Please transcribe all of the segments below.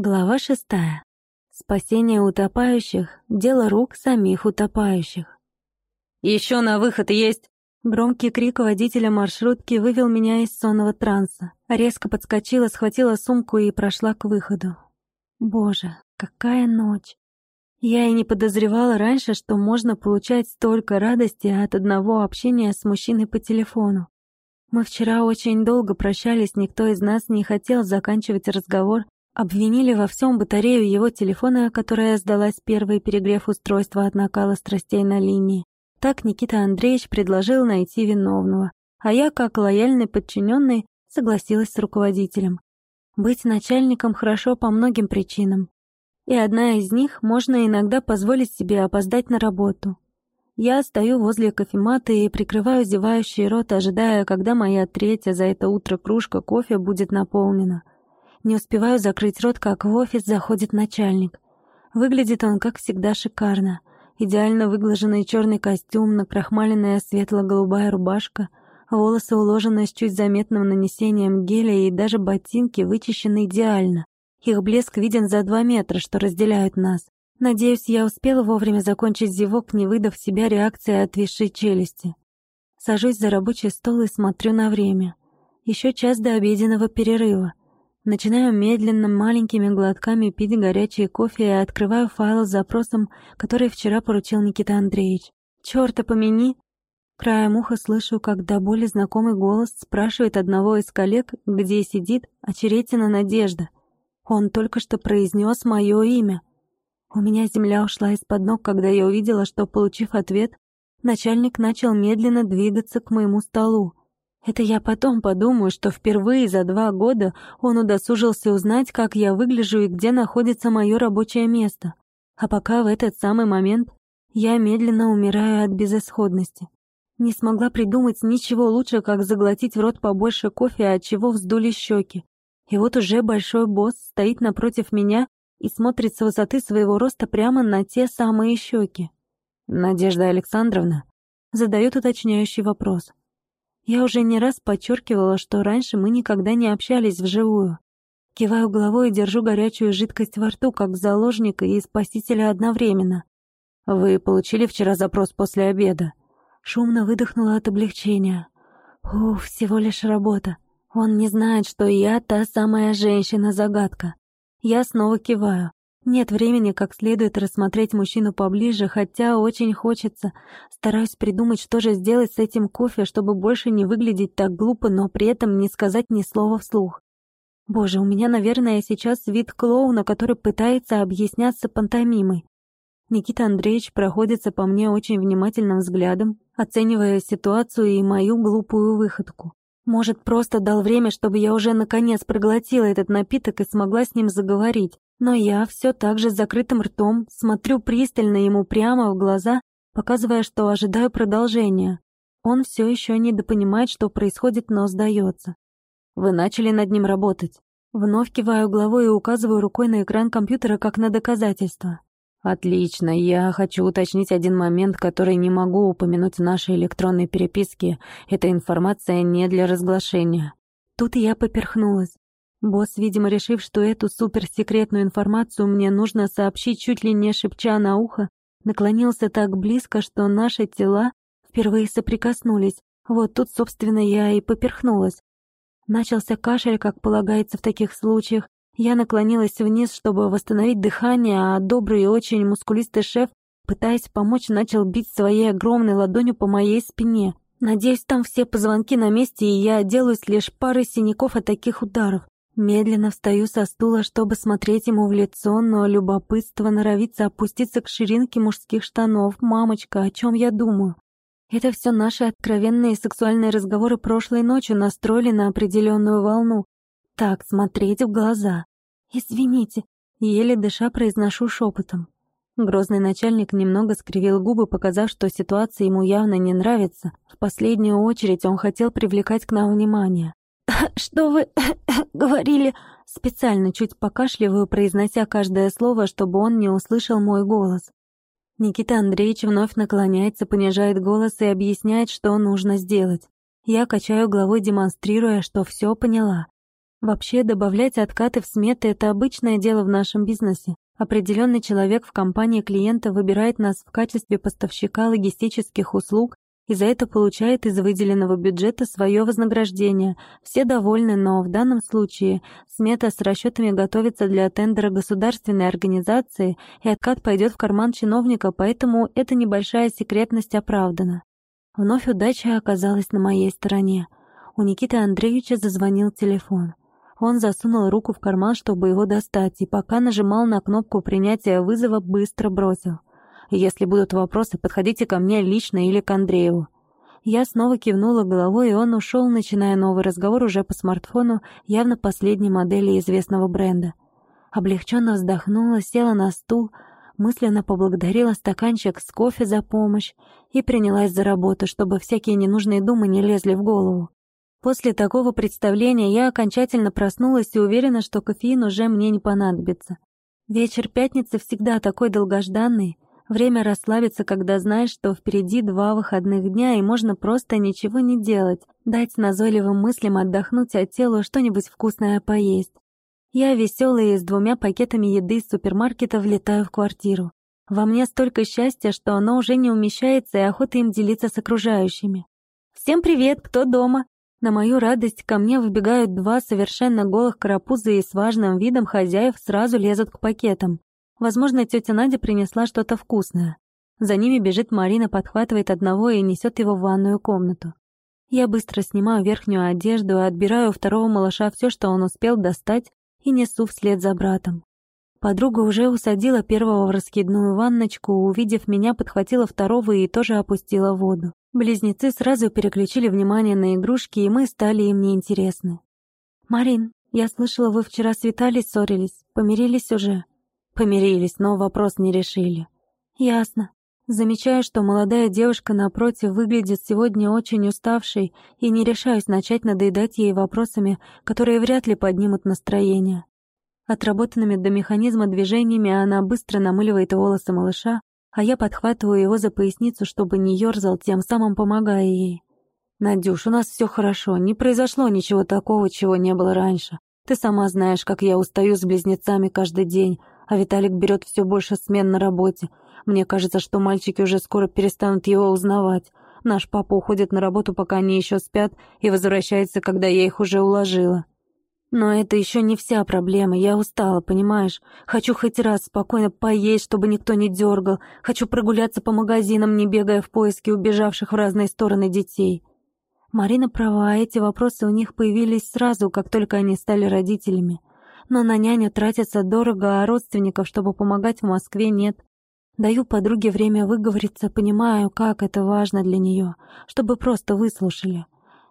Глава шестая. Спасение утопающих — дело рук самих утопающих. «Еще на выход есть!» Громкий крик водителя маршрутки вывел меня из сонного транса. Резко подскочила, схватила сумку и прошла к выходу. Боже, какая ночь! Я и не подозревала раньше, что можно получать столько радости от одного общения с мужчиной по телефону. Мы вчера очень долго прощались, никто из нас не хотел заканчивать разговор, Обвинили во всем батарею его телефона, которая сдалась первой, перегрев устройства от накала страстей на линии. Так Никита Андреевич предложил найти виновного, а я, как лояльный подчиненный, согласилась с руководителем. Быть начальником хорошо по многим причинам. И одна из них — можно иногда позволить себе опоздать на работу. Я стою возле кофемата и прикрываю зевающий рот, ожидая, когда моя третья за это утро кружка кофе будет наполнена. Не успеваю закрыть рот, как в офис заходит начальник. Выглядит он, как всегда, шикарно. Идеально выглаженный черный костюм, накрахмаленная светло-голубая рубашка, волосы уложены с чуть заметным нанесением геля и даже ботинки вычищены идеально. Их блеск виден за два метра, что разделяют нас. Надеюсь, я успела вовремя закончить зевок, не выдав себя реакции отвисшей челюсти. Сажусь за рабочий стол и смотрю на время. Еще час до обеденного перерыва. Начинаю медленно, маленькими глотками пить горячий кофе и открываю файл с запросом, который вчера поручил Никита Андреевич. «Чёрта помяни!» Краем уха слышу, как до боли знакомый голос спрашивает одного из коллег, где сидит очеретина Надежда. Он только что произнес мое имя. У меня земля ушла из-под ног, когда я увидела, что, получив ответ, начальник начал медленно двигаться к моему столу. Это я потом подумаю, что впервые за два года он удосужился узнать, как я выгляжу и где находится мое рабочее место. А пока в этот самый момент я медленно умираю от безысходности. Не смогла придумать ничего лучше, как заглотить в рот побольше кофе, от чего вздули щеки. И вот уже большой босс стоит напротив меня и смотрит с высоты своего роста прямо на те самые щеки. «Надежда Александровна?» Задает уточняющий вопрос. Я уже не раз подчеркивала, что раньше мы никогда не общались вживую. Киваю головой и держу горячую жидкость во рту, как заложника и спасителя одновременно. «Вы получили вчера запрос после обеда?» Шумно выдохнула от облегчения. «Уф, всего лишь работа. Он не знает, что я та самая женщина-загадка. Я снова киваю. Нет времени как следует рассмотреть мужчину поближе, хотя очень хочется. Стараюсь придумать, что же сделать с этим кофе, чтобы больше не выглядеть так глупо, но при этом не сказать ни слова вслух. Боже, у меня, наверное, сейчас вид клоуна, который пытается объясняться пантомимой. Никита Андреевич проходится по мне очень внимательным взглядом, оценивая ситуацию и мою глупую выходку. Может, просто дал время, чтобы я уже наконец проглотила этот напиток и смогла с ним заговорить. Но я все так же с закрытым ртом смотрю пристально ему прямо в глаза, показывая, что ожидаю продолжения. Он все еще недопонимает, что происходит, но сдается. Вы начали над ним работать. Вновь киваю головой и указываю рукой на экран компьютера как на доказательство. Отлично, я хочу уточнить один момент, который не могу упомянуть в нашей электронной переписке. Эта информация не для разглашения. Тут я поперхнулась. Босс, видимо, решив, что эту суперсекретную информацию мне нужно сообщить чуть ли не шепча на ухо, наклонился так близко, что наши тела впервые соприкоснулись. Вот тут, собственно, я и поперхнулась. Начался кашель, как полагается в таких случаях. Я наклонилась вниз, чтобы восстановить дыхание, а добрый и очень мускулистый шеф, пытаясь помочь, начал бить своей огромной ладонью по моей спине. Надеюсь, там все позвонки на месте, и я отделаюсь лишь парой синяков от таких ударов. Медленно встаю со стула, чтобы смотреть ему в лицо, но любопытство норовится опуститься к ширинке мужских штанов. «Мамочка, о чем я думаю?» Это все наши откровенные сексуальные разговоры прошлой ночью настроили на определенную волну. Так, смотреть в глаза. «Извините», — еле дыша произношу шепотом. Грозный начальник немного скривил губы, показав, что ситуация ему явно не нравится. В последнюю очередь он хотел привлекать к нам внимание. «Что вы говорили?» Специально чуть покашливаю, произнося каждое слово, чтобы он не услышал мой голос. Никита Андреевич вновь наклоняется, понижает голос и объясняет, что нужно сделать. Я качаю головой, демонстрируя, что все поняла. Вообще, добавлять откаты в сметы — это обычное дело в нашем бизнесе. Определенный человек в компании клиента выбирает нас в качестве поставщика логистических услуг и за это получает из выделенного бюджета свое вознаграждение. Все довольны, но в данном случае смета с расчетами готовится для тендера государственной организации, и откат пойдет в карман чиновника, поэтому эта небольшая секретность оправдана. Вновь удача оказалась на моей стороне. У Никиты Андреевича зазвонил телефон. Он засунул руку в карман, чтобы его достать, и пока нажимал на кнопку принятия вызова, быстро бросил. «Если будут вопросы, подходите ко мне лично или к Андрееву». Я снова кивнула головой, и он ушел, начиная новый разговор уже по смартфону, явно последней модели известного бренда. Облегченно вздохнула, села на стул, мысленно поблагодарила стаканчик с кофе за помощь и принялась за работу, чтобы всякие ненужные думы не лезли в голову. После такого представления я окончательно проснулась и уверена, что кофеин уже мне не понадобится. Вечер пятницы всегда такой долгожданный. Время расслабиться, когда знаешь, что впереди два выходных дня, и можно просто ничего не делать, дать назойливым мыслям отдохнуть, а телу что-нибудь вкусное поесть. Я веселая и с двумя пакетами еды из супермаркета влетаю в квартиру. Во мне столько счастья, что оно уже не умещается, и охота им делиться с окружающими. «Всем привет, кто дома?» На мою радость ко мне выбегают два совершенно голых карапуза и с важным видом хозяев сразу лезут к пакетам. Возможно, тетя Надя принесла что-то вкусное. За ними бежит Марина, подхватывает одного и несет его в ванную комнату. Я быстро снимаю верхнюю одежду, отбираю у второго малыша все, что он успел достать, и несу вслед за братом. Подруга уже усадила первого в раскидную ванночку, увидев меня, подхватила второго и тоже опустила воду. Близнецы сразу переключили внимание на игрушки, и мы стали им неинтересны. «Марин, я слышала, вы вчера с Виталий ссорились. Помирились уже?» «Помирились, но вопрос не решили». «Ясно. Замечаю, что молодая девушка напротив выглядит сегодня очень уставшей, и не решаюсь начать надоедать ей вопросами, которые вряд ли поднимут настроение. Отработанными до механизма движениями она быстро намыливает волосы малыша, а я подхватываю его за поясницу, чтобы не ёрзал, тем самым помогая ей. «Надюш, у нас все хорошо, не произошло ничего такого, чего не было раньше. Ты сама знаешь, как я устаю с близнецами каждый день, а Виталик берет все больше смен на работе. Мне кажется, что мальчики уже скоро перестанут его узнавать. Наш папа уходит на работу, пока они еще спят, и возвращается, когда я их уже уложила. Но это еще не вся проблема. Я устала, понимаешь? Хочу хоть раз спокойно поесть, чтобы никто не дергал. Хочу прогуляться по магазинам, не бегая в поиске убежавших в разные стороны детей. Марина права, эти вопросы у них появились сразу, как только они стали родителями. Но на няню тратится дорого, а родственников, чтобы помогать в Москве, нет. Даю подруге время выговориться, понимаю, как это важно для нее, чтобы просто выслушали.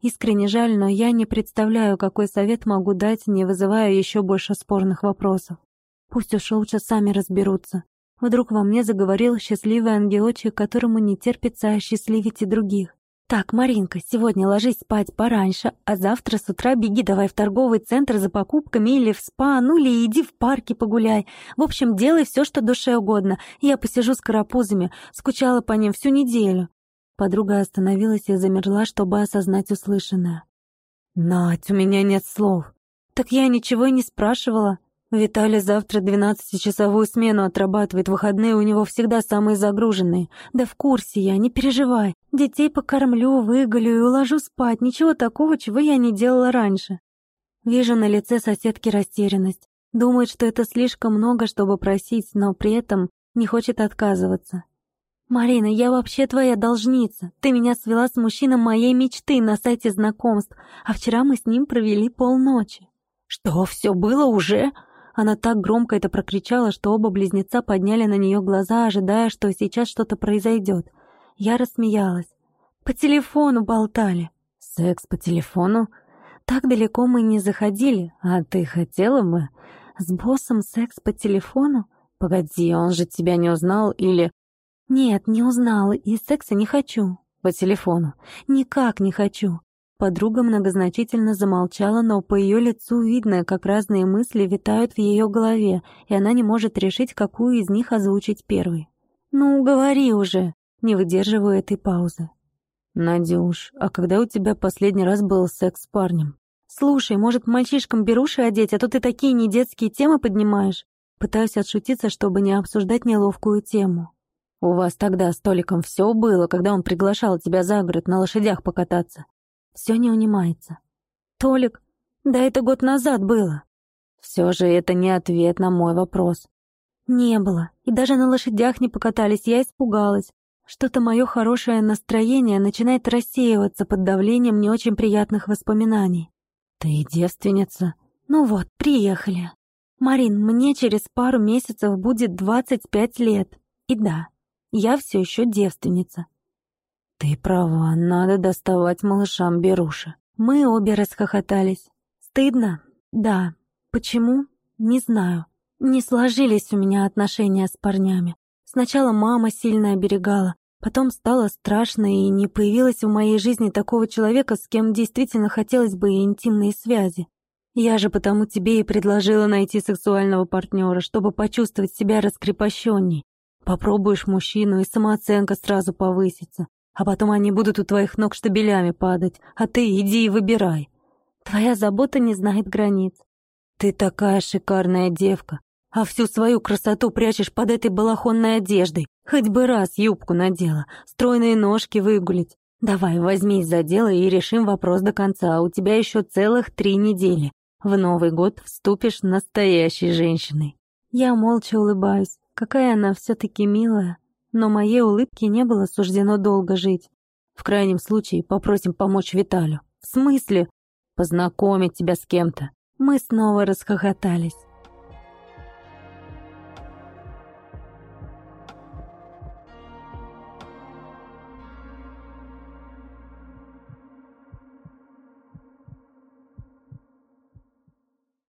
Искренне жаль, но я не представляю, какой совет могу дать, не вызывая еще больше спорных вопросов. Пусть уж лучше сами разберутся. Вдруг во мне заговорил счастливый ангелочек, которому не терпится осчастливить и других. «Так, Маринка, сегодня ложись спать пораньше, а завтра с утра беги давай в торговый центр за покупками или в спа, ну или иди в парке погуляй. В общем, делай все, что душе угодно. Я посижу с карапузами, скучала по ним всю неделю». Подруга остановилась и замерла, чтобы осознать услышанное. «Надь, у меня нет слов». «Так я ничего и не спрашивала. Виталий завтра двенадцатичасовую смену отрабатывает, выходные у него всегда самые загруженные. Да в курсе я, не переживай. Детей покормлю, выголю и уложу спать. Ничего такого, чего я не делала раньше». Вижу на лице соседки растерянность. Думает, что это слишком много, чтобы просить, но при этом не хочет отказываться. «Марина, я вообще твоя должница. Ты меня свела с мужчиной моей мечты на сайте знакомств, а вчера мы с ним провели полночи». «Что, все было уже?» Она так громко это прокричала, что оба близнеца подняли на нее глаза, ожидая, что сейчас что-то произойдет. Я рассмеялась. «По телефону болтали». «Секс по телефону?» «Так далеко мы не заходили. А ты хотела бы?» «С боссом секс по телефону?» «Погоди, он же тебя не узнал или...» «Нет, не узнала, и секса не хочу». «По телефону». «Никак не хочу». Подруга многозначительно замолчала, но по ее лицу видно, как разные мысли витают в ее голове, и она не может решить, какую из них озвучить первой. «Ну, говори уже», не выдерживаю этой паузы. «Надюш, а когда у тебя последний раз был секс с парнем?» Слушай, может, мальчишкам беруши одеть, а то ты такие недетские темы поднимаешь? Пытаюсь отшутиться, чтобы не обсуждать неловкую тему. У вас тогда с Толиком все было, когда он приглашал тебя за город на лошадях покататься. Все не унимается. Толик, да это год назад было. Все же это не ответ на мой вопрос. Не было. И даже на лошадях не покатались, я испугалась. Что-то мое хорошее настроение начинает рассеиваться под давлением не очень приятных воспоминаний. Ты девственница? Ну вот, приехали. Марин, мне через пару месяцев будет 25 лет. И да, я все еще девственница. Ты права, надо доставать малышам беруши. Мы обе расхохотались. Стыдно? Да. Почему? Не знаю. Не сложились у меня отношения с парнями. Сначала мама сильно оберегала, потом стало страшно и не появилось в моей жизни такого человека, с кем действительно хотелось бы интимные связи. Я же потому тебе и предложила найти сексуального партнера, чтобы почувствовать себя раскрепощенней. Попробуешь мужчину, и самооценка сразу повысится. А потом они будут у твоих ног штабелями падать, а ты иди и выбирай. Твоя забота не знает границ. Ты такая шикарная девка, а всю свою красоту прячешь под этой балахонной одеждой. Хоть бы раз юбку надела, стройные ножки выгулить. Давай, возьмись за дело и решим вопрос до конца. У тебя еще целых три недели. В Новый год вступишь настоящей женщиной. Я молча улыбаюсь. Какая она все-таки милая. Но моей улыбке не было суждено долго жить. В крайнем случае попросим помочь Виталю. В смысле? Познакомить тебя с кем-то. Мы снова расхохотались.